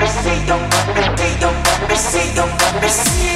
Missy, don't, Missy, don't, Missy.